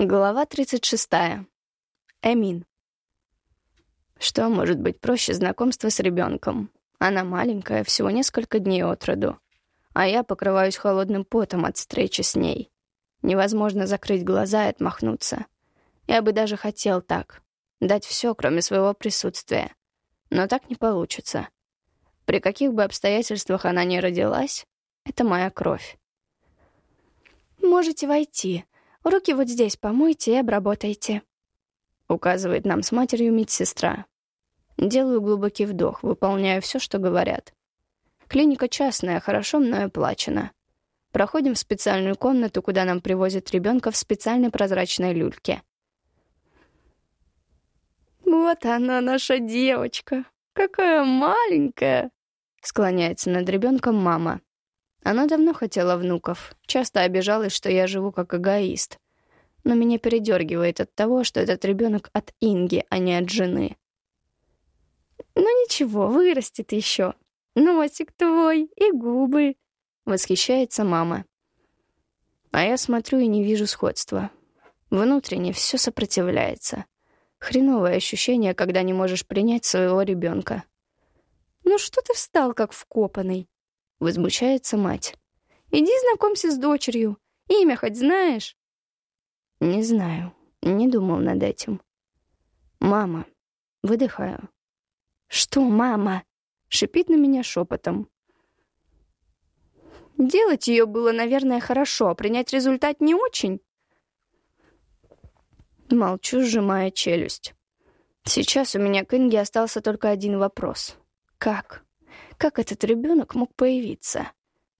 Глава 36. Эмин. Что может быть проще знакомства с ребенком? Она маленькая, всего несколько дней от роду. А я покрываюсь холодным потом от встречи с ней. Невозможно закрыть глаза и отмахнуться. Я бы даже хотел так. Дать все, кроме своего присутствия. Но так не получится. При каких бы обстоятельствах она ни родилась, это моя кровь. «Можете войти», Руки вот здесь помойте и обработайте», — указывает нам с матерью медсестра. Делаю глубокий вдох, выполняю все, что говорят. Клиника частная, хорошо мною оплачена. Проходим в специальную комнату, куда нам привозят ребенка в специальной прозрачной люльке. «Вот она, наша девочка! Какая маленькая!» Склоняется над ребенком мама. Она давно хотела внуков, часто обижалась, что я живу как эгоист. Но меня передергивает от того, что этот ребенок от Инги, а не от жены. «Ну ничего, вырастет еще. Носик твой и губы», — восхищается мама. А я смотрю и не вижу сходства. Внутренне все сопротивляется. Хреновое ощущение, когда не можешь принять своего ребенка. «Ну что ты встал, как вкопанный?» Возмущается мать. «Иди знакомься с дочерью. Имя хоть знаешь?» «Не знаю. Не думал над этим». «Мама». Выдыхаю. «Что, мама?» Шипит на меня шепотом. «Делать ее было, наверное, хорошо, а принять результат не очень?» Молчу, сжимая челюсть. Сейчас у меня к Инге остался только один вопрос. Как? Как этот ребенок мог появиться?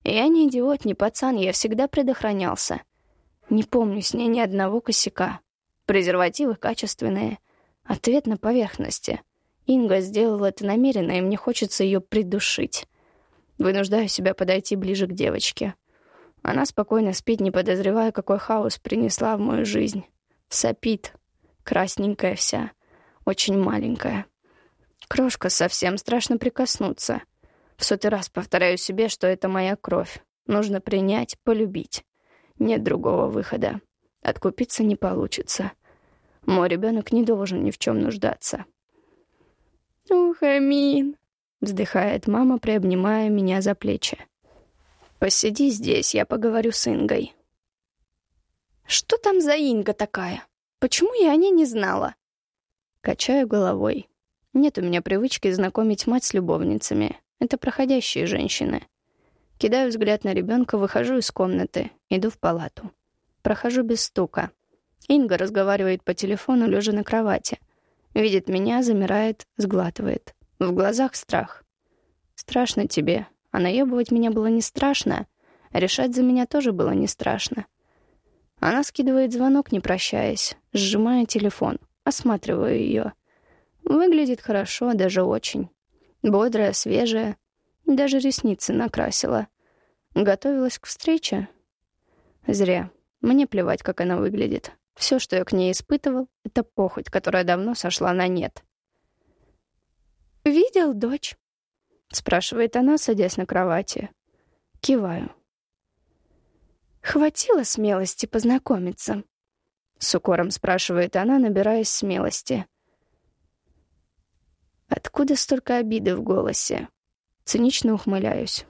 Я не идиот, не пацан, я всегда предохранялся. Не помню с ней ни одного косяка. Презервативы качественные. Ответ на поверхности. Инга сделала это намеренно, и мне хочется ее придушить. Вынуждаю себя подойти ближе к девочке. Она спокойно спит, не подозревая, какой хаос принесла в мою жизнь. Сопит. Красненькая вся. Очень маленькая. Крошка совсем страшно прикоснуться — в сотый раз повторяю себе, что это моя кровь. Нужно принять, полюбить. Нет другого выхода. Откупиться не получится. Мой ребенок не должен ни в чем нуждаться. «Ух, Амин!» — вздыхает мама, приобнимая меня за плечи. «Посиди здесь, я поговорю с Ингой». «Что там за Инга такая? Почему я о ней не знала?» Качаю головой. Нет у меня привычки знакомить мать с любовницами. Это проходящие женщины. Кидаю взгляд на ребенка, выхожу из комнаты, иду в палату. Прохожу без стука. Инга разговаривает по телефону, лежа на кровати. Видит меня, замирает, сглатывает. В глазах страх. Страшно тебе. А наебывать меня было не страшно. решать за меня тоже было не страшно. Она скидывает звонок, не прощаясь, сжимая телефон. Осматриваю ее. Выглядит хорошо, даже очень. Бодрая, свежая. Даже ресницы накрасила. Готовилась к встрече? Зря. Мне плевать, как она выглядит. Все, что я к ней испытывал, — это похоть, которая давно сошла на нет. «Видел дочь?» — спрашивает она, садясь на кровати. Киваю. «Хватило смелости познакомиться?» — с укором спрашивает она, набираясь смелости. Откуда столько обиды в голосе? Цинично ухмыляюсь.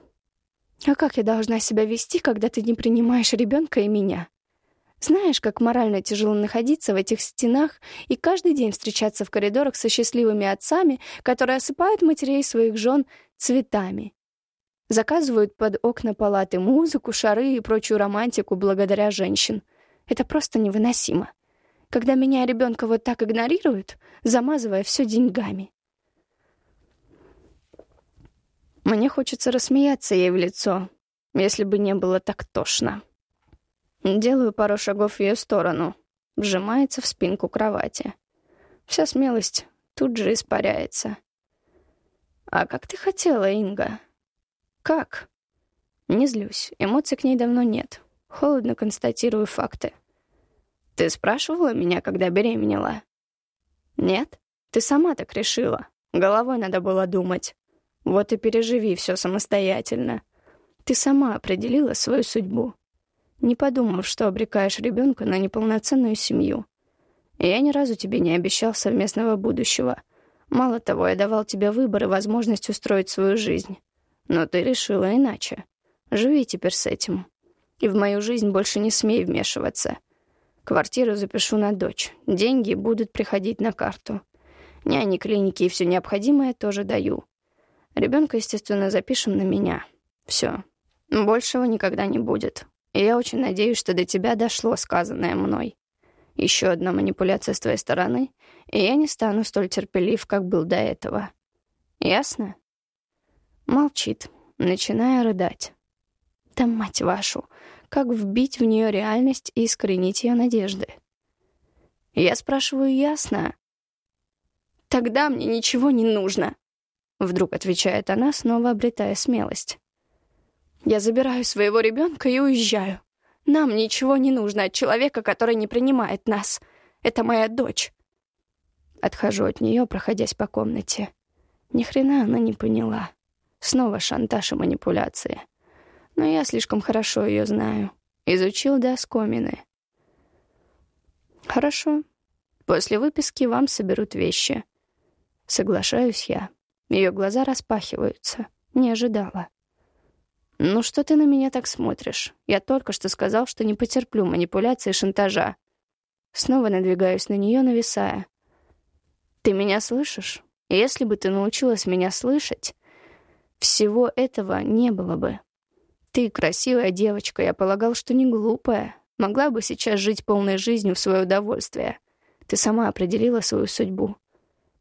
А как я должна себя вести, когда ты не принимаешь ребенка и меня? Знаешь, как морально тяжело находиться в этих стенах и каждый день встречаться в коридорах со счастливыми отцами, которые осыпают матерей своих жен цветами. Заказывают под окна палаты музыку, шары и прочую романтику благодаря женщин. Это просто невыносимо. Когда меня и ребенка вот так игнорируют, замазывая все деньгами. Мне хочется рассмеяться ей в лицо, если бы не было так тошно. Делаю пару шагов в ее сторону, вжимается в спинку кровати. Вся смелость тут же испаряется. «А как ты хотела, Инга?» «Как?» Не злюсь, эмоций к ней давно нет. Холодно констатирую факты. «Ты спрашивала меня, когда беременела?» «Нет? Ты сама так решила. Головой надо было думать. Вот и переживи все самостоятельно. Ты сама определила свою судьбу. не подумав, что обрекаешь ребенка на неполноценную семью. Я ни разу тебе не обещал совместного будущего. Мало того, я давал тебе выбор и возможность устроить свою жизнь. Но ты решила иначе. Живи теперь с этим. И в мою жизнь больше не смей вмешиваться. Квартиру запишу на дочь. Деньги будут приходить на карту. Няни, клиники и все необходимое тоже даю. Ребенка, естественно, запишем на меня. Все. Большего никогда не будет. И я очень надеюсь, что до тебя дошло сказанное мной. Еще одна манипуляция с твоей стороны, и я не стану столь терпелив, как был до этого. Ясно? Молчит, начиная рыдать. Да мать вашу, как вбить в нее реальность и искоренить ее надежды? Я спрашиваю ясно. Тогда мне ничего не нужно, вдруг отвечает она, снова обретая смелость. Я забираю своего ребенка и уезжаю. Нам ничего не нужно от человека, который не принимает нас. Это моя дочь. Отхожу от нее, проходясь по комнате. Ни хрена она не поняла. Снова шантаж и манипуляции. Но я слишком хорошо ее знаю. Изучил до оскомины. Хорошо. После выписки вам соберут вещи. Соглашаюсь я. Ее глаза распахиваются. Не ожидала. «Ну что ты на меня так смотришь? Я только что сказал, что не потерплю манипуляции и шантажа». Снова надвигаюсь на нее, нависая. «Ты меня слышишь? Если бы ты научилась меня слышать, всего этого не было бы. Ты красивая девочка, я полагал, что не глупая. Могла бы сейчас жить полной жизнью в свое удовольствие. Ты сама определила свою судьбу.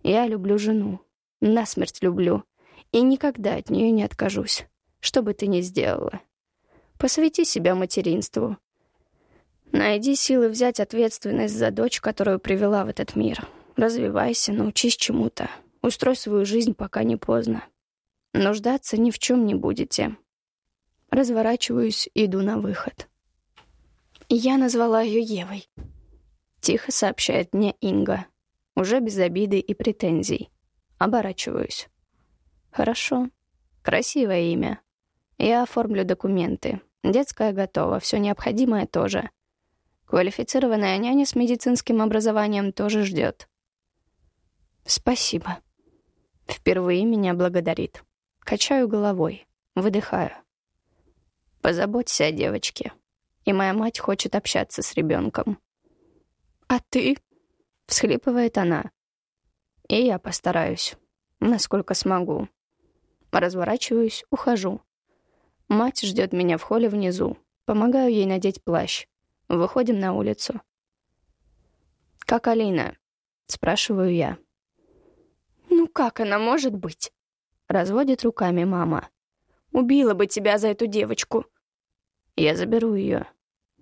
Я люблю жену. Насмерть люблю. И никогда от нее не откажусь что бы ты ни сделала. Посвяти себя материнству. Найди силы взять ответственность за дочь, которую привела в этот мир. Развивайся, научись чему-то. Устрой свою жизнь, пока не поздно. Нуждаться ни в чем не будете. Разворачиваюсь, иду на выход. Я назвала ее Евой. Тихо сообщает мне Инга. Уже без обиды и претензий. Оборачиваюсь. Хорошо. Красивое имя. Я оформлю документы. Детская готова, все необходимое тоже. Квалифицированная няня с медицинским образованием тоже ждет. Спасибо. Впервые меня благодарит. Качаю головой, выдыхаю. Позаботься о девочке. И моя мать хочет общаться с ребенком. А ты? Всхлипывает она. И я постараюсь, насколько смогу. Разворачиваюсь, ухожу. Мать ждет меня в холле внизу. Помогаю ей надеть плащ. Выходим на улицу. «Как Алина?» — спрашиваю я. «Ну как она может быть?» — разводит руками мама. «Убила бы тебя за эту девочку». Я заберу ее.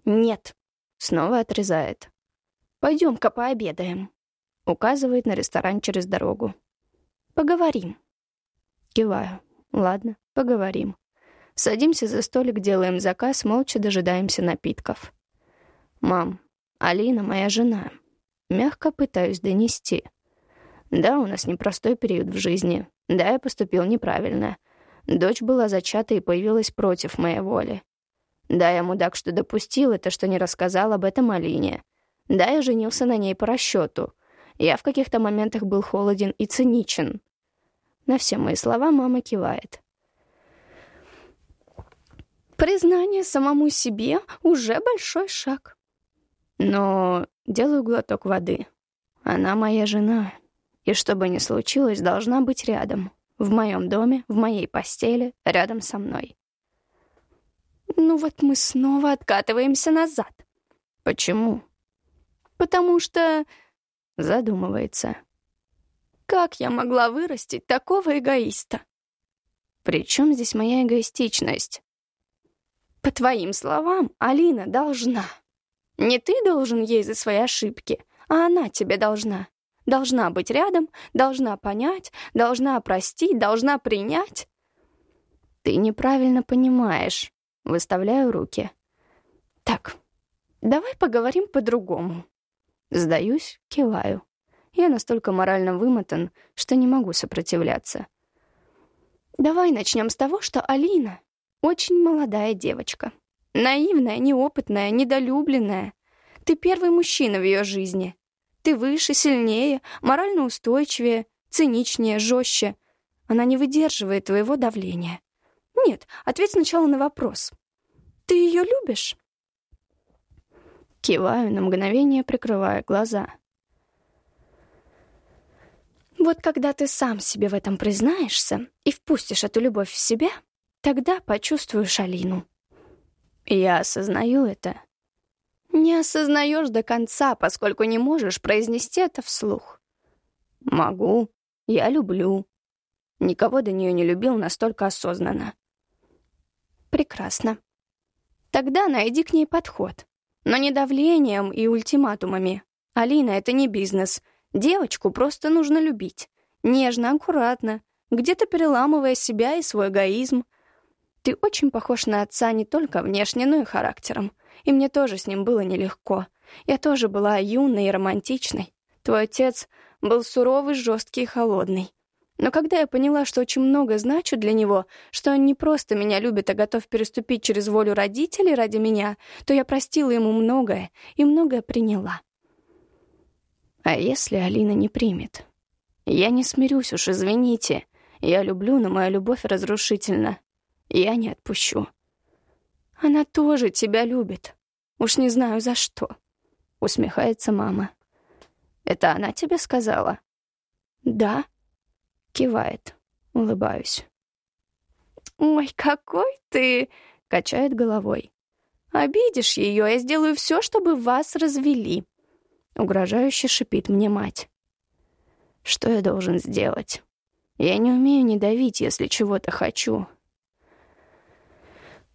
«Нет», — снова отрезает. «Пойдем-ка пообедаем», — указывает на ресторан через дорогу. «Поговорим». Киваю. «Ладно, поговорим». Садимся за столик, делаем заказ, молча дожидаемся напитков. «Мам, Алина моя жена». Мягко пытаюсь донести. Да, у нас непростой период в жизни. Да, я поступил неправильно. Дочь была зачата и появилась против моей воли. Да, я мудак, что допустил это, что не рассказал об этом Алине. Да, я женился на ней по расчету. Я в каких-то моментах был холоден и циничен. На все мои слова мама кивает. Признание самому себе уже большой шаг. Но делаю глоток воды. Она моя жена. И что бы ни случилось, должна быть рядом. В моем доме, в моей постели, рядом со мной. Ну вот мы снова откатываемся назад. Почему? Потому что... Задумывается. Как я могла вырастить такого эгоиста? При чем здесь моя эгоистичность? По твоим словам, Алина должна. Не ты должен ей за свои ошибки, а она тебе должна. Должна быть рядом, должна понять, должна простить, должна принять. Ты неправильно понимаешь. Выставляю руки. Так, давай поговорим по-другому. Сдаюсь, киваю. Я настолько морально вымотан, что не могу сопротивляться. Давай начнем с того, что Алина очень молодая девочка. Наивная, неопытная, недолюбленная. Ты первый мужчина в ее жизни. Ты выше, сильнее, морально устойчивее, циничнее, жестче. Она не выдерживает твоего давления. Нет, ответь сначала на вопрос. Ты ее любишь? Киваю на мгновение, прикрывая глаза. Вот когда ты сам себе в этом признаешься и впустишь эту любовь в себя, тогда почувствуешь Алину. Я осознаю это. Не осознаешь до конца, поскольку не можешь произнести это вслух. Могу. Я люблю. Никого до нее не любил настолько осознанно. Прекрасно. Тогда найди к ней подход. Но не давлением и ультиматумами. Алина, это не бизнес. Девочку просто нужно любить. Нежно, аккуратно, где-то переламывая себя и свой эгоизм. Ты очень похож на отца не только внешне, но и характером. И мне тоже с ним было нелегко. Я тоже была юной и романтичной. Твой отец был суровый, жесткий и холодный. Но когда я поняла, что очень много значу для него, что он не просто меня любит, а готов переступить через волю родителей ради меня, то я простила ему многое и многое приняла. А если Алина не примет? Я не смирюсь уж, извините. Я люблю, но моя любовь разрушительна. Я не отпущу. Она тоже тебя любит. Уж не знаю за что. Усмехается мама. Это она тебе сказала? Да. Кивает. Улыбаюсь. «Ой, какой ты!» — качает головой. «Обидишь ее, я сделаю все, чтобы вас развели. Угрожающе шипит мне мать. Что я должен сделать? Я не умею не давить, если чего-то хочу.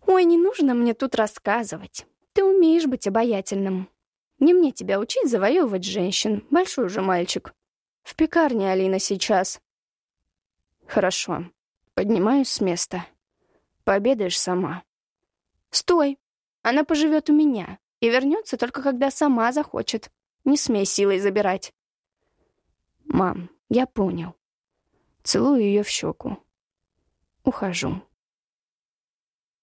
Ой, не нужно мне тут рассказывать. Ты умеешь быть обаятельным. Не мне тебя учить завоевывать женщин. Большой уже мальчик. В пекарне Алина сейчас. Хорошо. Поднимаюсь с места. Пообедаешь сама. Стой. Она поживет у меня и вернется только когда сама захочет. Не смей силой забирать. Мам, я понял. Целую ее в щеку. Ухожу.